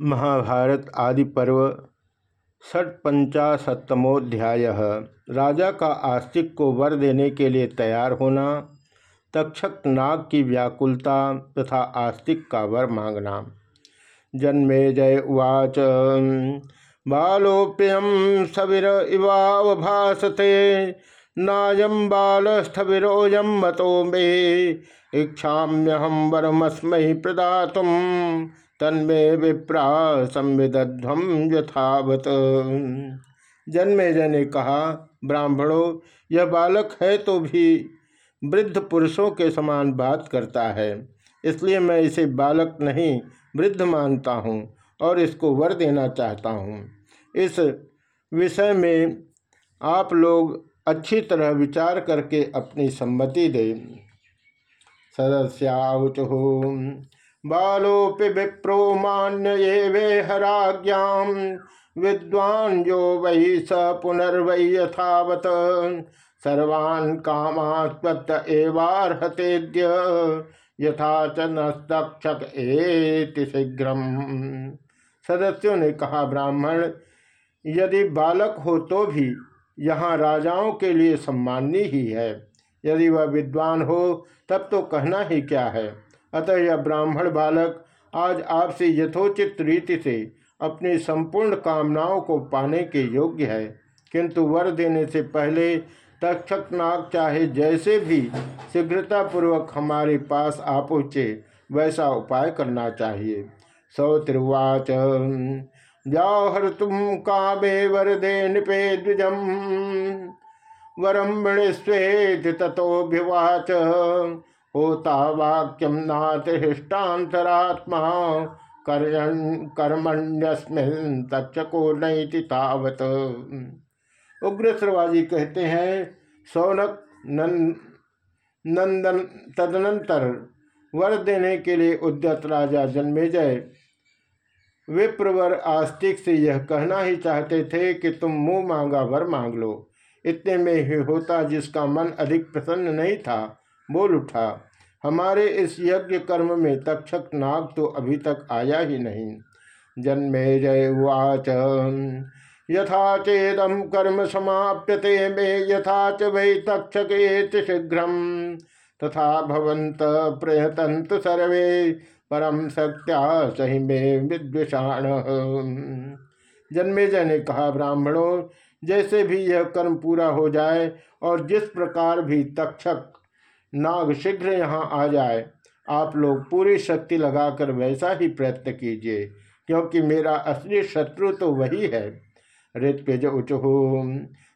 महाभारत आदि पर्व षटपंचाशतमोध्याय राजा का आस्तिक को वर देने के लिए तैयार होना, तक्षक नाग की व्याकुलता तथा आस्तिक का वर मांगना। जन्मे जय उवाच बालोप्यम सविर इवावभासते नायम बालस्थविरोयम मतो मे इच्छाम्यहम वरमस्मि प्रदातुम। तन्मे विप्रा संविदध्वम यथावत। जन्मे ने कहा, ब्राह्मणों, यह बालक है तो भी वृद्ध पुरुषों के समान बात करता है, इसलिए मैं इसे बालक नहीं, वृद्ध मानता हूँ और इसको वर देना चाहता हूँ। इस विषय में आप लोग अच्छी तरह विचार करके अपनी सम्मति दें। सदस्याउचु बालोपि विप्रो मान्य ये वे हराज्ञाम विद्वान जो वही स पुनर्वै यथावत। सर्वान् कामात्वत एवार्हतेद्य यथा च एति सदस्यों ने कहा, ब्राह्मण, यदि बालक हो तो भी यहाँ राजाओं के लिए सम्मानी ही है। यदि वह विद्वान हो, तब तो कहना ही क्या है? अतः यह ब्राह्मण बालक आज आपसे यथोचित रीति से अपनी संपूर्ण कामनाओं को पाने के योग्य है। किंतु वर देने से पहले तक्षक नाग चाहे जैसे भी शीघ्रतापूर्वक हमारे पास आ पहुँचे, वैसा उपाय करना चाहिए। सौ त्रिवाच जाहर तुम कामे वरदे निपे द्विजम। वरम मृणस्वेत तथोभिवाच होता वाक्यम नाथ हृष्टान्तरात्मा कर्मण्यस्मिन तक्षको नैति तावत। उग्र श्रवाजी कहते हैं, सौनक नंदन, तदनंतर वर देने के लिए उद्यत राजा जन्मेजय विप्रवर आस्तिक से यह कहना ही चाहते थे कि तुम मुँह मांगा, वर मांग लो। इतने में ही होता जिसका मन अधिक प्रसन्न नहीं था। बोल उठा, हमारे इस यज्ञ कर्म में तक्षक नाग तो अभी तक आया ही नहीं। जन्मे जय उच यथा चेदम कर्म समाप्यते में, यथा च वै तक्षक शीघ्र। तथा भवंत प्रयतंत सर्वे परम सत्या सही में विद्वेषाण। जन्मेजय ने कहा, ब्राह्मणों, जैसे भी यह कर्म पूरा हो जाए, और जिस प्रकार भी तक्षक नाग शीघ्र यहाँ आ जाए। आप लोग पूरी शक्ति लगाकर वैसा ही प्रयत्न कीजिए, क्योंकि मेरा असली शत्रु तो वही है। ऋत्विज उचहु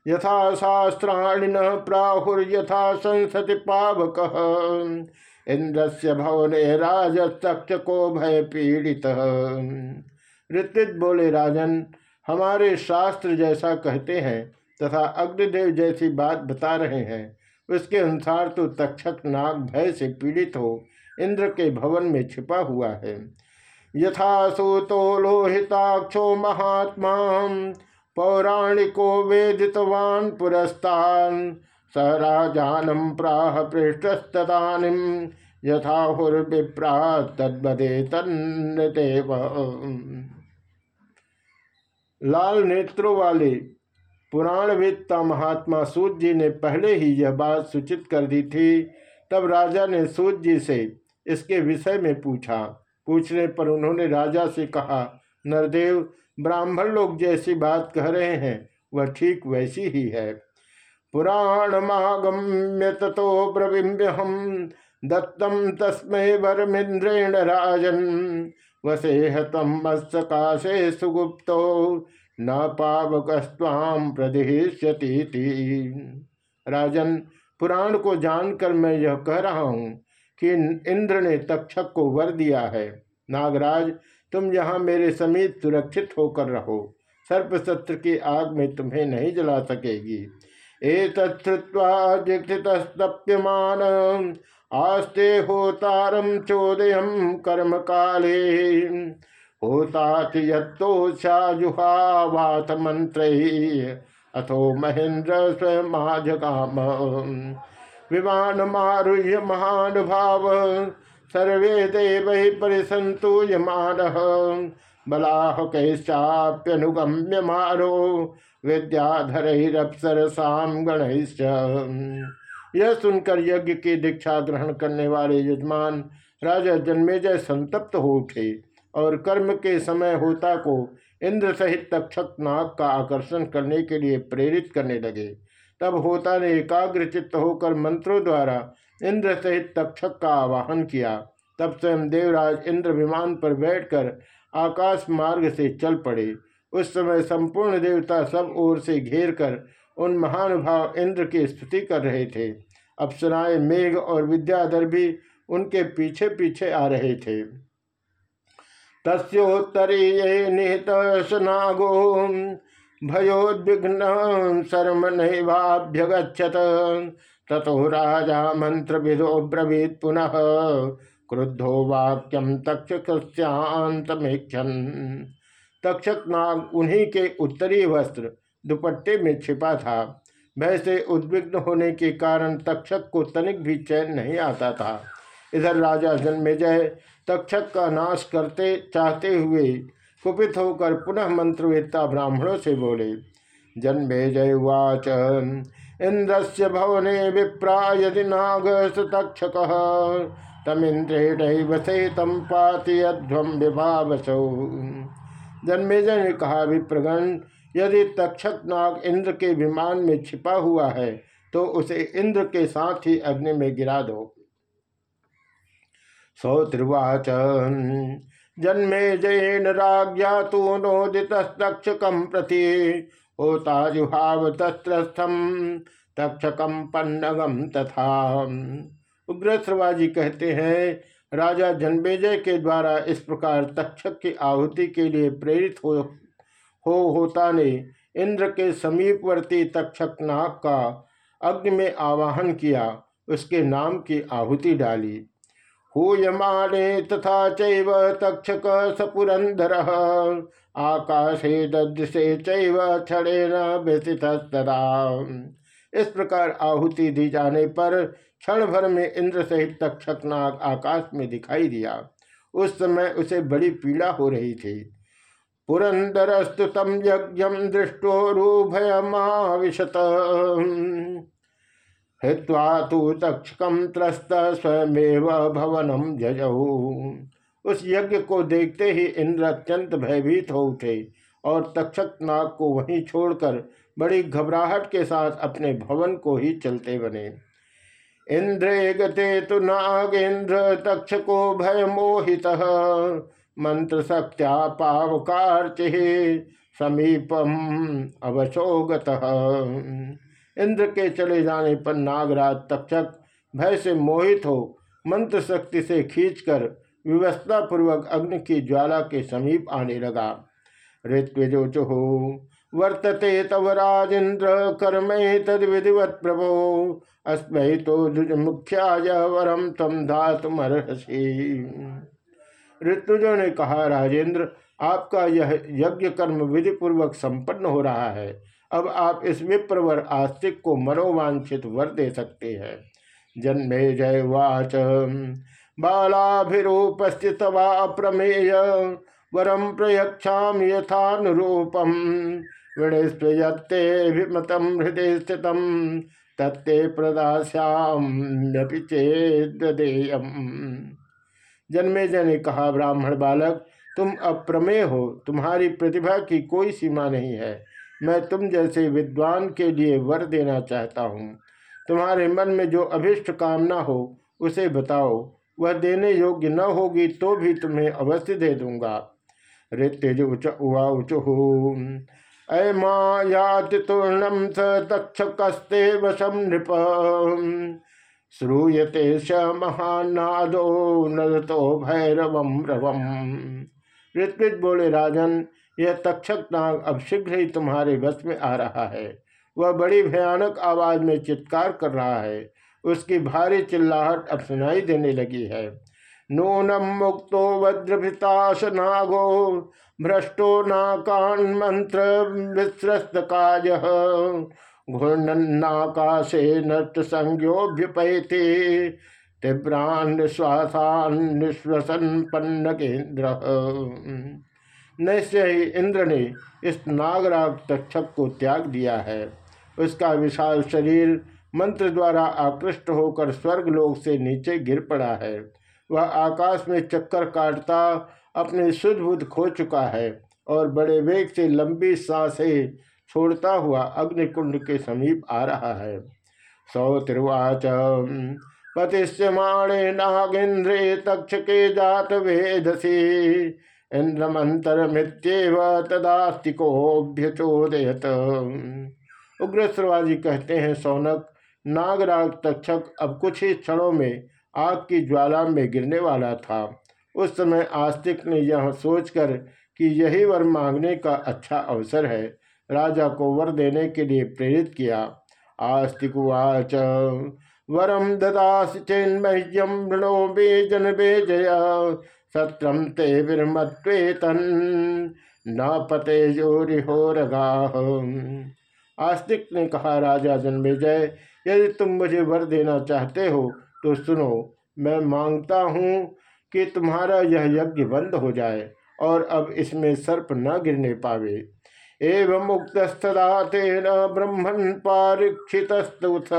यथा शास्त्राणि न प्राहुर्यथा संसति पावक। इंद्र से भवने राजस्तक्ष को भय पीड़ित ऋत्विज बोले, राजन, हमारे शास्त्र जैसा कहते हैं तथा अग्निदेव जैसी बात बता रहे हैं। उसके अनुसार तो तक्षक नाग भय से पीड़ित हो, इंद्र के भवन में छिपा हुआ है। यथा सूतो लोहिताक्षो महात्मा, पौराणिको वेदितवान पुरस्तान, स राजानम प्राह पृष्ठस्तदानिम यथाहुर्विप्रा तद्वदे तन्नदेव लाल नेत्रों वाले पुराणवेत्ता महात्मा सूत जी ने पहले ही यह बात सूचित कर दी थी। तब राजा ने सूत जी से इसके विषय में पूछा। पूछने पर उन्होंने राजा से कहा, नरदेव, ब्राह्मण लोग जैसी बात कह रहे हैं, वह ठीक वैसी ही है। पुराण मागम्य तथो ब्रविम्य हम दत्तम तस्मय वरमिंद्रेण राजन। वसे हतम मत्सकाशे सुगुप्तो न पावकस्वाम प्रदिश्यती राजन, पुराण को जानकर मैं यह कह रहा हूँ कि इंद्र ने तक्षक को वर दिया है। नागराज, तुम यहाँ मेरे समीप सुरक्षित होकर रहो। सर्पशस्त्र की आग में तुम्हें नहीं जला सकेगी। एतत्वा जितप्यमान आस्ते होतारम चोदयम कर्म काले होता मंत्र अथो महेंद्र स्वयं विमान मारुह्य महानुभाव। सर्वे देव ही परिसंतु यमान। बलाह बलाहकैश्चाप्यनुगम्य मारो विद्याधरप्सरसाम गणैश्च। यह सुनकर यज्ञ की दीक्षा ग्रहण करने वाले यजमान राजा जन्मेजय संतप्त हो उठे। और कर्म के समय होता को इंद्र सहित तक्षक नाग का आकर्षण करने के लिए प्रेरित करने लगे। तब होता ने एकाग्र चित्त होकर मंत्रों द्वारा इंद्र सहित तक्षक का आवाहन किया। तब स्वयं देवराज इंद्र विमान पर बैठकर आकाश मार्ग से चल पड़े। उस समय संपूर्ण देवता सब ओर से घेर कर उन महानुभाव इंद्र की स्तुति कर रहे थे। अप्सराएँ, मेघ और विद्याधर भी उनके पीछे पीछे आ रहे थे। तस्ोत्तरीय निहित स्नागो भयोद्विघ्न शर्म नैवाभ्यगछत ततो राजा मंत्र विदो ब्रवीत पुनः, क्रुद्धो वाक्यम तक्षकस्यांतमेक्षन तक्षक नाग उन्हीं के उत्तरी वस्त्र, दुपट्टे में छिपा था। भय से उद्विग्न होने के कारण तक्षक को तनिक भी चैन नहीं आता था। इधर राजा जन्मेजय तक्षक का नाश करते चाहते हुए कुपित होकर पुनः मंत्रवेत्ता ब्राह्मणों से बोले जन्मेजय उवाच। इंद्र से भवने विप्रा यदि नाग तक्षक तमिंद्रेण से तम पाति अध्वम विभावसौ। जन्मेजय ने कहा, विप्रगण, यदि तक्षक नाग इंद्र के विमान में छिपा हुआ है तो उसे इंद्र के साथ ही अग्नि में गिरा दो। सौत्रिवाच जन्मे जयन राज्ञा तो नोदित तक्षकम प्रति। होता जुहाव तस्त्रस्थम तक्षकम पन्नगम तथा। उग्र श्रवाजी कहते हैं, राजा जन्मेजय के द्वारा इस प्रकार तक्षक की आहुति के लिए प्रेरित हो हो होता ने इंद्र के समीपवर्ती तक्षक नाग का अग्नि में आवाहन किया, उसके नाम की आहुति डाली। हूयमाने तथा चैव तक्षक सपुरंदर आकाशे ददृशे चैव क्षणेन व्यथितस्तदा। इस प्रकार आहुति दी जाने पर क्षण भर में इंद्र सहित तक्षक नाग आकाश में दिखाई दिया। उस समय उसे बड़ी पीड़ा हो रही थी। पुरंदरस्तु तम यज्ञ दृष्टोरूभयमाविशत हित्वा तो तक्षकम त्रस्त स्वयमेव भवनम जजऊ उस यज्ञ को देखते ही इंद्र अत्यंत भयभीत हो उठे और तक्षक नाग को वहीं छोड़कर बड़ी घबराहट के साथ अपने भवन को ही चलते बने। इंद्रे गते तो नागेन्द्र तक्षको भय मोहित, मंत्र शक्त्या पावकार्चि समीपम अवशोगत। इंद्र के चले जाने पर नागराज तक्षक भय से मोहित हो मंत्र शक्ति से खींचकर व्यवस्था पूर्वक अग्नि की ज्वाला के समीप आने लगा। ऋत्विजोचुः वर्तते तव राजेन्द्र कर्म तद विधिवत प्रभो। अस्मै तो वरम तम धातुमर्हसी ऋतुजो ने कहा, राजेंद्र, आपका यह यज्ञ कर्म विधि पूर्वक संपन्न हो रहा है। अब आप इस विप्रवर आस्तिक को मनोवांछित वर दे सकते हैं। जन्मे जय वाच। बालाभिरूपस्थित प्रमेय। वरम प्रयक्षा यथानुरूपम। हृदय स्थित तत्ते प्रदास्याम्यपि चेदेयम जन्मेजय ने कहा, ब्राह्मण बालक, तुम अप्रमेय हो। तुम्हारी प्रतिभा की कोई सीमा नहीं है। मैं तुम जैसे विद्वान के लिए वर देना चाहता हूँ। तुम्हारे मन में जो अभिष्ट कामना हो, उसे बताओ। वह देने योग्य न होगी तो भी तुम्हें अवश्य दे दूँगा। ऋत्युज उच वशम नृप श्रूयते स महानादो नदतो भैरवम रवम। ऋत्विज बोले, राजन यह तक्षक नाग अब शीघ्र ही तुम्हारे बस में आ रहा है। वह बड़ी भयानक आवाज़ में चित्कार कर रहा है। उसकी भारी चिल्लाहट अब सुनाई देने लगी है। नूनम मुक्तो वज्रभिताश नागो, भ्रष्टो नाकान मंत्र विश्रस्त काज घूर्णन्नाकाशे नट संज्ञोभ्युपैते तीव्रान श्वासान निश्वसन पन्न केन्द्र। निश्चय ही इंद्र ने इस नागराग तक्षक को त्याग दिया है। उसका विशाल शरीर मंत्र द्वारा आकृष्ट होकर स्वर्ग लोक से नीचे गिर पड़ा है। वह आकाश में चक्कर काटता अपने शुद्ध बुद्ध खो चुका है और बड़े वेग से लंबी साँसें छोड़ता हुआ अग्निकुंड के समीप आ रहा है। सौतिर्वाच, पतिष्यमाणे नागेन्द्रे तक्ष के जात वेदसी इंद्रमंतर मृत्येव तदास्तिकोभ्यचोदयत उग्र श्रवाजी कहते हैं, सौनक नागराग तक्षक अब कुछ ही क्षणों में आग की ज्वाला में गिरने वाला था। उस समय आस्तिक ने यह सोचकर कि यही वर मांगने का अच्छा अवसर है, राजा को वर देने के लिए प्रेरित किया। आस्तिकुवाच वरम ददास चेन्मह्यम मृणो बेजन बेजया सत्रम ते विरमत्वेतन न पते जोरिहोरगा आस्तिक ने कहा, राजा जन्मेजय यदि तुम मुझे वर देना चाहते हो तो सुनो, मैं माँगता हूँ कि तुम्हारा यह यज्ञ बंद हो जाए और अब इसमें सर्प न गिरने पावे। एवं मुक्तस्तदा तेन ब्रह्मण पारीक्षितस्तुथ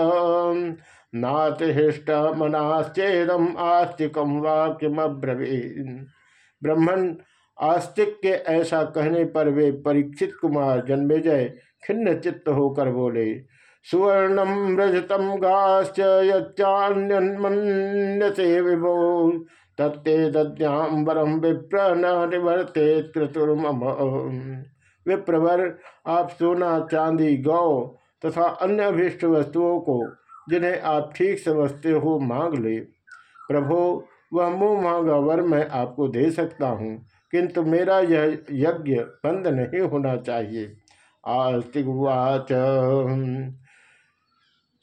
नातिष्ट मनाश्चेदम आस्तिकम वाक्यमब्रवीन ब्रह्मण आस्तिक के ऐसा कहने पर वे परीक्षित कुमार जन्मेजय खिन्न चित्त होकर बोले सुवर्णम रजतम गाश्च यन्यन्मन्यसे विभो तत्ते दद्याम्बरम विप्र न निवर्ते क्रतुर्मम विप्रवर, आप सोना, चांदी, गौ तथा अन्य अभिष्ट वस्तुओं को जिन्हें आप ठीक समझते हो मांग ले। प्रभो, वह मुँह मांगा वर मैं आपको दे सकता हूँ, किंतु मेरा यह यज्ञ बंद नहीं होना चाहिए। आस्तिवाच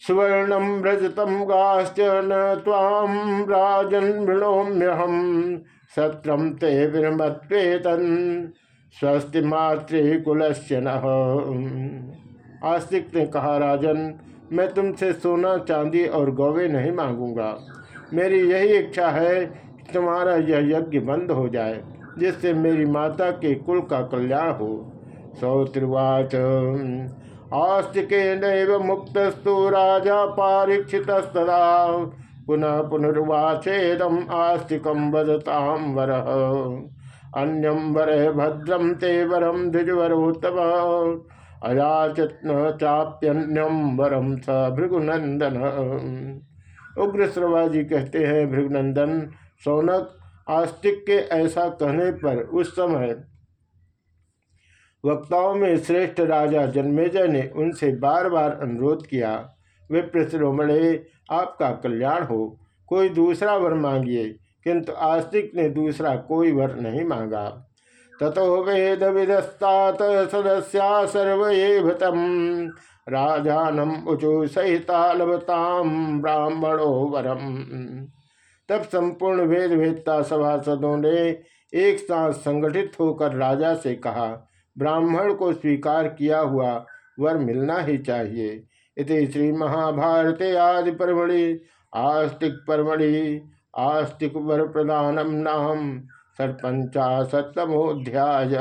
सुवर्णम रजतम गाश्च न ताम राजन मृणोम्यहम सत्रम ते विरमत्वेतन, स्वस्ति मातृकुलस्य न। आस्तिक ने कहा, राजन मैं तुमसे सोना, चांदी और गौवे नहीं मांगूँगा। मेरी यही इच्छा है कि तुम्हारा यह यज्ञ बंद हो जाए, जिससे मेरी माता के कुल का कल्याण हो। सौत्रिवाच आस्तिके नैव मुक्तस्तु, राजा पारीक्षितस्तदा। पुनः पुनर्वाचेदम आस्तिकम वदताम वर। अन्यम वर भद्रम ते वरम द्विजवरोत्तम। अयाचत चाप्यन्यम वरम स भृगुनंदन उग्र श्रवाजी कहते हैं भृगुनंदन सौनक, आस्तिक के ऐसा कहने पर उस समय वक्ताओं में श्रेष्ठ राजा जन्मेजय ने उनसे बार बार अनुरोध किया विप्रश्रोमणे आपका कल्याण हो, कोई दूसरा वर मांगिए, किंतु आस्तिक ने दूसरा कोई वर नहीं मांगा। ततो वेद विदस्तात सदस्या सर्वतम राजानम उचु सहिता ब्राह्मणो वरम। तब संपूर्ण वेद वेदता सभासदों ने एक साथ संगठित होकर राजा से कहा, ब्राह्मण को स्वीकार किया हुआ वर मिलना ही चाहिए। इति श्री महाभारते आदि परमणि, आस्तिक परमणि, आस्तिक वर प्रदानम नाम। सरपंचा सप्तमोध्याय